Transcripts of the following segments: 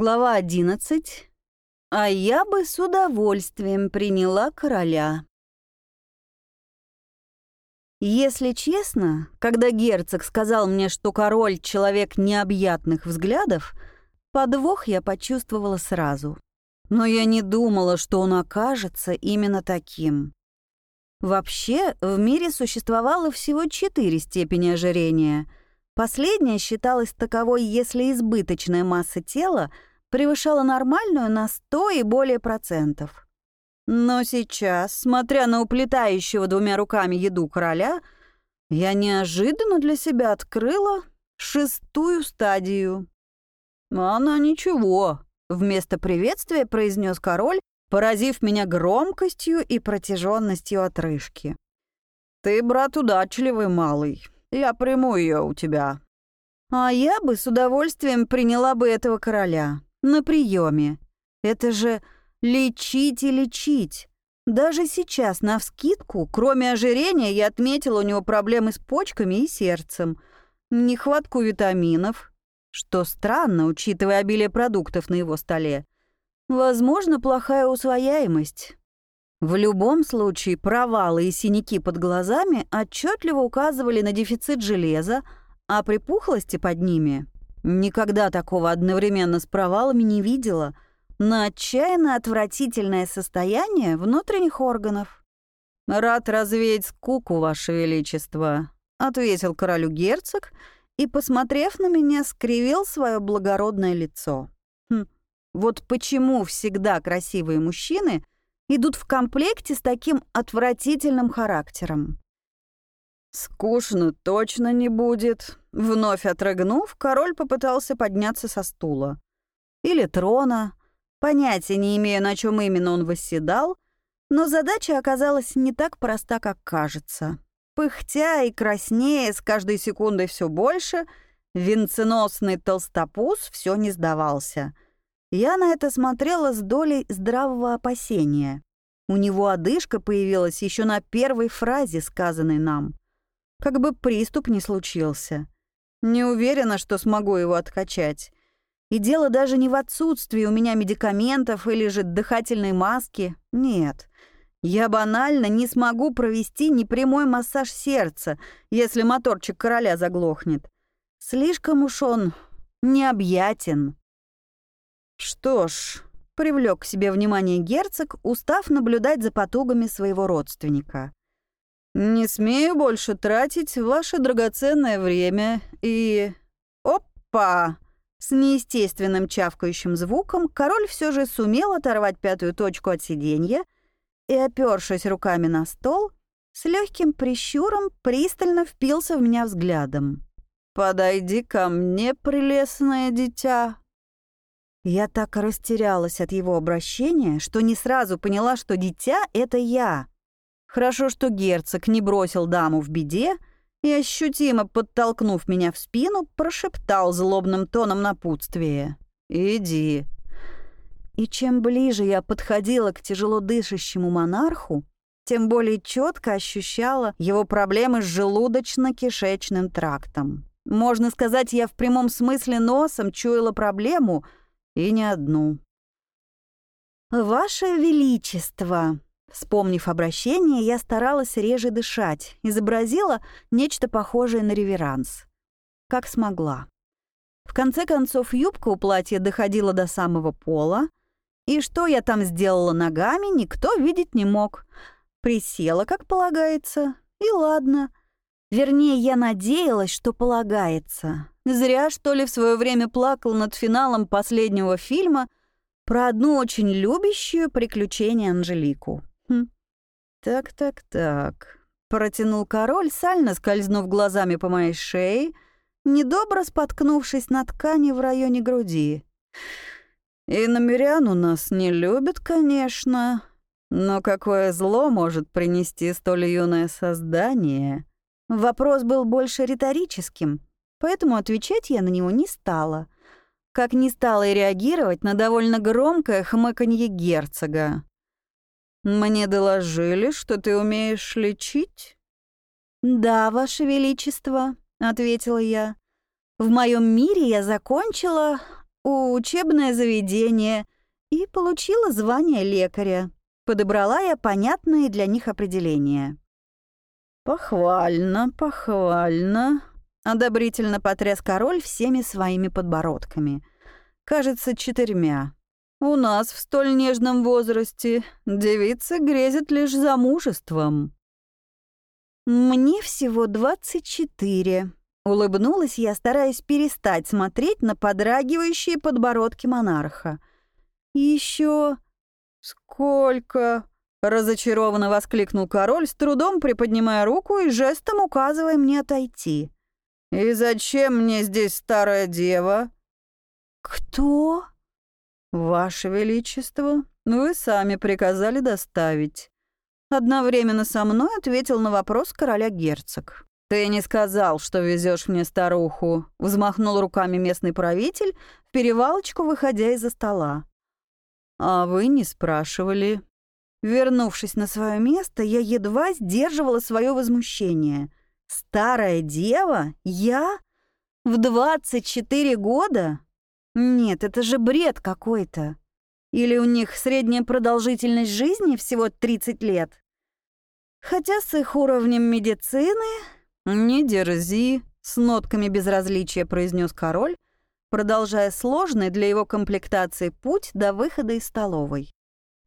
Глава 11. А я бы с удовольствием приняла короля. Если честно, когда герцог сказал мне, что король — человек необъятных взглядов, подвох я почувствовала сразу. Но я не думала, что он окажется именно таким. Вообще, в мире существовало всего четыре степени ожирения — Последняя считалась таковой, если избыточная масса тела превышала нормальную на 100 и более процентов. Но сейчас, смотря на уплетающего двумя руками еду короля, я неожиданно для себя открыла шестую стадию. «Она ничего», — вместо приветствия произнес король, поразив меня громкостью и протяженностью отрыжки. «Ты, брат, удачливый малый. Я приму ее у тебя». «А я бы с удовольствием приняла бы этого короля. На приеме. Это же лечить и лечить. Даже сейчас, навскидку, кроме ожирения, я отметила у него проблемы с почками и сердцем, нехватку витаминов, что странно, учитывая обилие продуктов на его столе. Возможно, плохая усвояемость. В любом случае, провалы и синяки под глазами отчетливо указывали на дефицит железа, а припухлости под ними никогда такого одновременно с провалами не видела, на отчаянно отвратительное состояние внутренних органов. «Рад развеять скуку, Ваше Величество», — ответил королю герцог и, посмотрев на меня, скривил свое благородное лицо. Хм, вот почему всегда красивые мужчины — идут в комплекте с таким отвратительным характером. «Скучно точно не будет», — вновь отрыгнув, король попытался подняться со стула. Или трона. Понятия не имею, на чем именно он восседал, но задача оказалась не так проста, как кажется. Пыхтя и краснее с каждой секундой все больше, венценосный толстопуз все не сдавался — я на это смотрела с долей здравого опасения. У него одышка появилась еще на первой фразе, сказанной нам. Как бы приступ не случился. Не уверена, что смогу его откачать. И дело даже не в отсутствии у меня медикаментов или же дыхательной маски. Нет. Я банально не смогу провести непрямой массаж сердца, если моторчик короля заглохнет. Слишком уж он необъятен. Что ж, привлек к себе внимание герцог, устав наблюдать за потугами своего родственника. «Не смею больше тратить ваше драгоценное время и...» «Опа!» С неестественным чавкающим звуком король все же сумел оторвать пятую точку от сиденья и, опершись руками на стол, с легким прищуром пристально впился в меня взглядом. «Подойди ко мне, прелестное дитя», я так растерялась от его обращения, что не сразу поняла, что дитя — это я. Хорошо, что герцог не бросил даму в беде и, ощутимо подтолкнув меня в спину, прошептал злобным тоном напутствия. «Иди». И чем ближе я подходила к тяжело дышащему монарху, тем более четко ощущала его проблемы с желудочно-кишечным трактом. Можно сказать, я в прямом смысле носом чуяла проблему — и не одну. «Ваше Величество!» Вспомнив обращение, я старалась реже дышать, изобразила нечто похожее на реверанс. Как смогла. В конце концов, юбка у платья доходила до самого пола, и что я там сделала ногами, никто видеть не мог. Присела, как полагается, и ладно. Вернее, я надеялась, что полагается. Зря, что ли, в свое время плакал над финалом последнего фильма про одну очень любящую приключения Анжелику. Хм. «Так-так-так», — протянул король, сально скользнув глазами по моей шее, недобро споткнувшись на ткани в районе груди. «И намерян у нас не любят, конечно, но какое зло может принести столь юное создание?» Вопрос был больше риторическим — поэтому отвечать я на него не стала. Как не стала и реагировать на довольно громкое хмыканье герцога. «Мне доложили, что ты умеешь лечить?» «Да, Ваше Величество», — ответила я. «В моем мире я закончила учебное заведение и получила звание лекаря. Подобрала я понятные для них определения. «Похвально, похвально», — одобрительно потряс король всеми своими подбородками. «Кажется, четырьмя. У нас в столь нежном возрасте девица грезит лишь замужеством». «Мне всего двадцать четыре», — улыбнулась я, стараясь перестать смотреть на подрагивающие подбородки монарха. «Еще...» «Сколько?» — разочарованно воскликнул король, с трудом приподнимая руку и жестом указывая мне отойти. «И зачем мне здесь старая дева?» «Кто?» «Ваше Величество, вы сами приказали доставить». Одновременно со мной ответил на вопрос короля герцог. «Ты не сказал, что везешь мне старуху», — взмахнул руками местный правитель, в перевалочку выходя из-за стола. «А вы не спрашивали». Вернувшись на свое место, я едва сдерживала свое возмущение. «Старая дева? Я? В 24 года? Нет, это же бред какой-то. Или у них средняя продолжительность жизни всего 30 лет? Хотя с их уровнем медицины... «Не дерзи», — с нотками безразличия произнес король, продолжая сложный для его комплектации путь до выхода из столовой.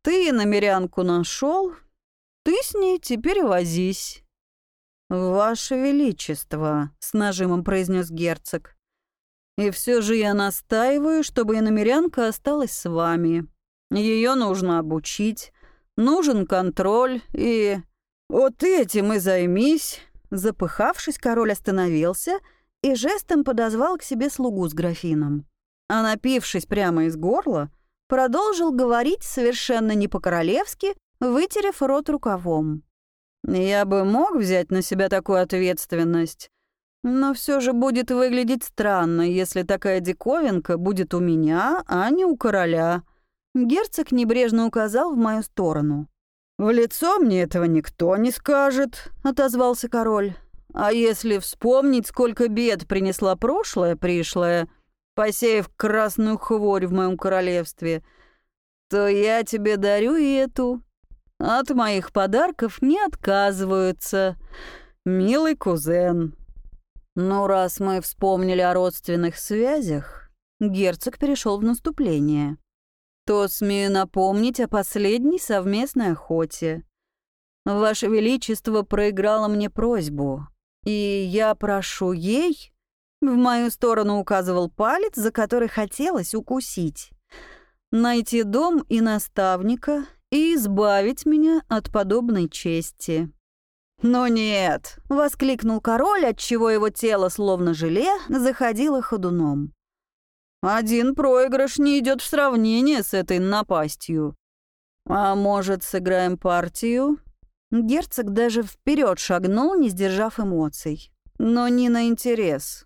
«Ты намерянку нашел, ты с ней теперь возись». «Ваше Величество», — с нажимом произнес герцог, и все же я настаиваю, чтобы иномерянка осталась с вами. Ее нужно обучить, нужен контроль и... Вот этим и займись. Запыхавшись, король остановился и жестом подозвал к себе слугу с графином. А напившись прямо из горла, продолжил говорить совершенно не по-королевски, вытерев рот рукавом. «Я бы мог взять на себя такую ответственность, но все же будет выглядеть странно, если такая диковинка будет у меня, а не у короля. Герцог небрежно указал в мою сторону. «В лицо мне этого никто не скажет», — отозвался король. «А если вспомнить, сколько бед принесла прошлое пришлое, посеяв красную хворь в моем королевстве, то я тебе дарю и эту. От моих подарков не отказываются, милый кузен». Но раз мы вспомнили о родственных связях, герцог перешел в наступление, то смею напомнить о последней совместной охоте. Ваше Величество проиграло мне просьбу, и я прошу ей... В мою сторону указывал палец, за который хотелось укусить. Найти дом и наставника и избавить меня от подобной чести. «Ну нет!» — воскликнул король, отчего его тело, словно желе, заходило ходуном. «Один проигрыш не идет в сравнение с этой напастью. А может, сыграем партию?» Герцог даже вперед шагнул, не сдержав эмоций. Но не на интерес.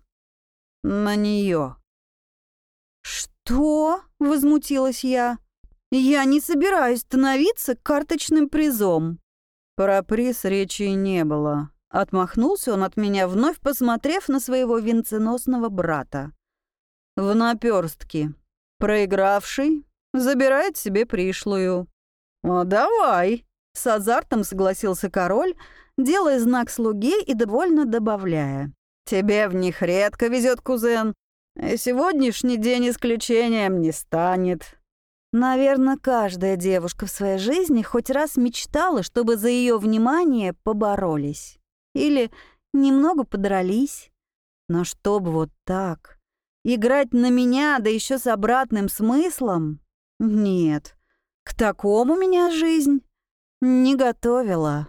На нее. «Что?» — возмутилась я. «Я не собираюсь становиться карточным призом». Про приз речи не было. Отмахнулся он от меня, вновь посмотрев на своего венценосного брата. В наперстке. Проигравший забирает себе пришлую. «О, давай!» — с азартом согласился король, делая знак слуге и довольно добавляя. «Тебе в них редко везет, кузен. И сегодняшний день исключением не станет. Наверное, каждая девушка в своей жизни хоть раз мечтала, чтобы за ее внимание поборолись. Или немного подрались. Но чтобы вот так. Играть на меня, да еще с обратным смыслом? Нет, к такому меня жизнь не готовила.